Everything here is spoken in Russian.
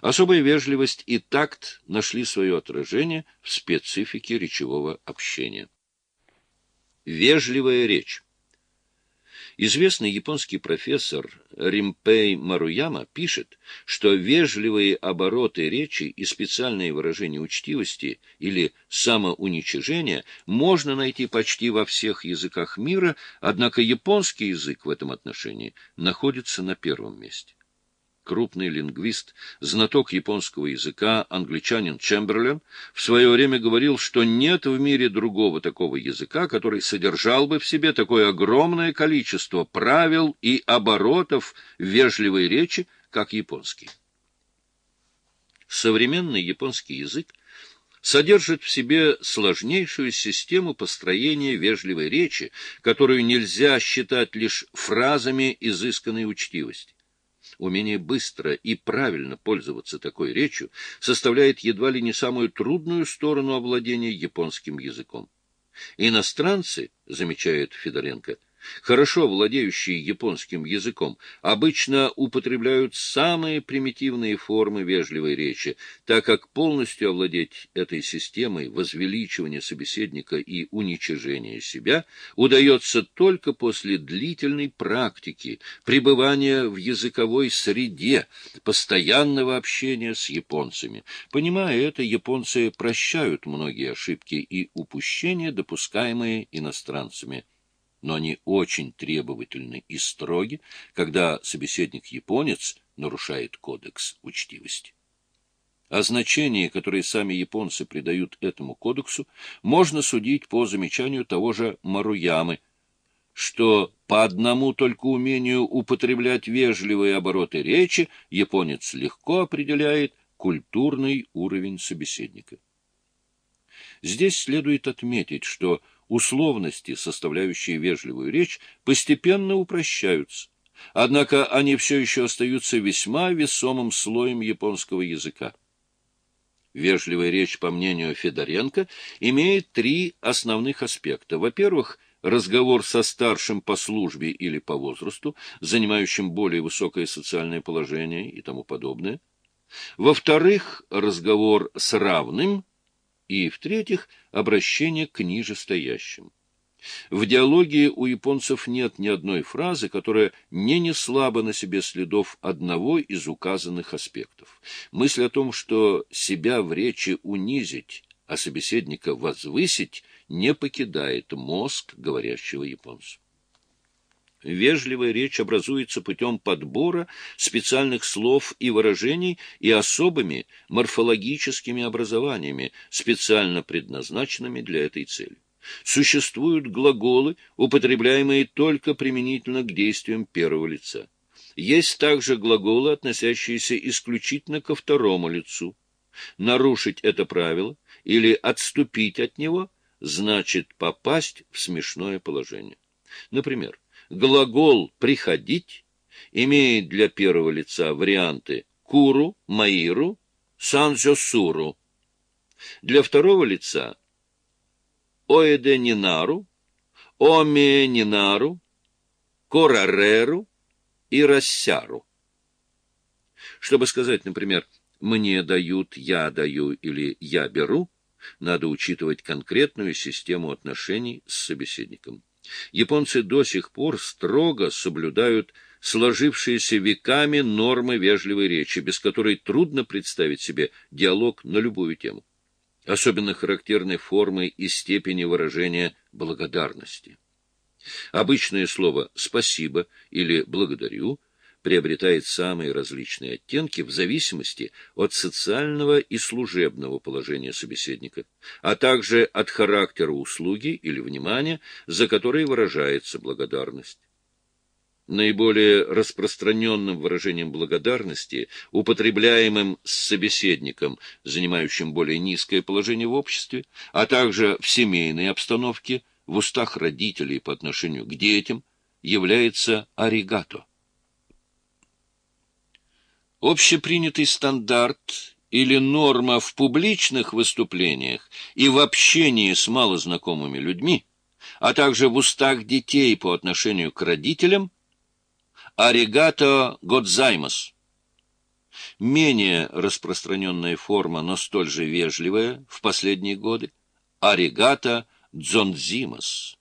Особая вежливость и такт нашли свое отражение в специфике речевого общения. Вежливая речь. Известный японский профессор Римпей Маруяма пишет, что вежливые обороты речи и специальные выражения учтивости или самоуничижения можно найти почти во всех языках мира, однако японский язык в этом отношении находится на первом месте крупный лингвист, знаток японского языка, англичанин Чемберлен, в свое время говорил, что нет в мире другого такого языка, который содержал бы в себе такое огромное количество правил и оборотов вежливой речи, как японский. Современный японский язык содержит в себе сложнейшую систему построения вежливой речи, которую нельзя считать лишь фразами изысканной учтивости. Умение быстро и правильно пользоваться такой речью составляет едва ли не самую трудную сторону овладения японским языком. Иностранцы, замечает Федоренко, хорошо владеющие японским языком, обычно употребляют самые примитивные формы вежливой речи, так как полностью овладеть этой системой возвеличивания собеседника и уничижения себя удается только после длительной практики, пребывания в языковой среде, постоянного общения с японцами. Понимая это, японцы прощают многие ошибки и упущения, допускаемые иностранцами но они очень требовательны и строги, когда собеседник-японец нарушает кодекс учтивости. О значении, которое сами японцы придают этому кодексу, можно судить по замечанию того же Маруямы, что по одному только умению употреблять вежливые обороты речи японец легко определяет культурный уровень собеседника. Здесь следует отметить, что условности, составляющие вежливую речь, постепенно упрощаются, однако они все еще остаются весьма весомым слоем японского языка. Вежливая речь, по мнению Федоренко, имеет три основных аспекта. Во-первых, разговор со старшим по службе или по возрасту, занимающим более высокое социальное положение и тому подобное. Во-вторых, разговор с равным и, в-третьих, обращение к нижестоящим. В диалоге у японцев нет ни одной фразы, которая не несла бы на себе следов одного из указанных аспектов. Мысль о том, что себя в речи унизить, а собеседника возвысить, не покидает мозг говорящего японца. Вежливая речь образуется путем подбора специальных слов и выражений и особыми морфологическими образованиями, специально предназначенными для этой цели. Существуют глаголы, употребляемые только применительно к действиям первого лица. Есть также глаголы, относящиеся исключительно ко второму лицу. Нарушить это правило или отступить от него значит попасть в смешное положение. Например, Глагол «приходить» имеет для первого лица варианты «куру», «маиру», «санзёсуру». Для второго лица «оэде нинару», «оме нинару», «корареру» и «рассяру». Чтобы сказать, например, «мне дают», «я даю» или «я беру», надо учитывать конкретную систему отношений с собеседником. Японцы до сих пор строго соблюдают сложившиеся веками нормы вежливой речи, без которой трудно представить себе диалог на любую тему. Особенно характерны формы и степени выражения благодарности. Обычное слово «спасибо» или «благодарю» приобретает самые различные оттенки в зависимости от социального и служебного положения собеседника, а также от характера услуги или внимания, за которые выражается благодарность. Наиболее распространенным выражением благодарности, употребляемым с собеседником, занимающим более низкое положение в обществе, а также в семейной обстановке, в устах родителей по отношению к детям, является «аригато». Общепринятый стандарт или норма в публичных выступлениях и в общении с малознакомыми людьми, а также в устах детей по отношению к родителям, аригато годзаймас. менее распространенная форма, но столь же вежливая в последние годы — аригата дзонзимас.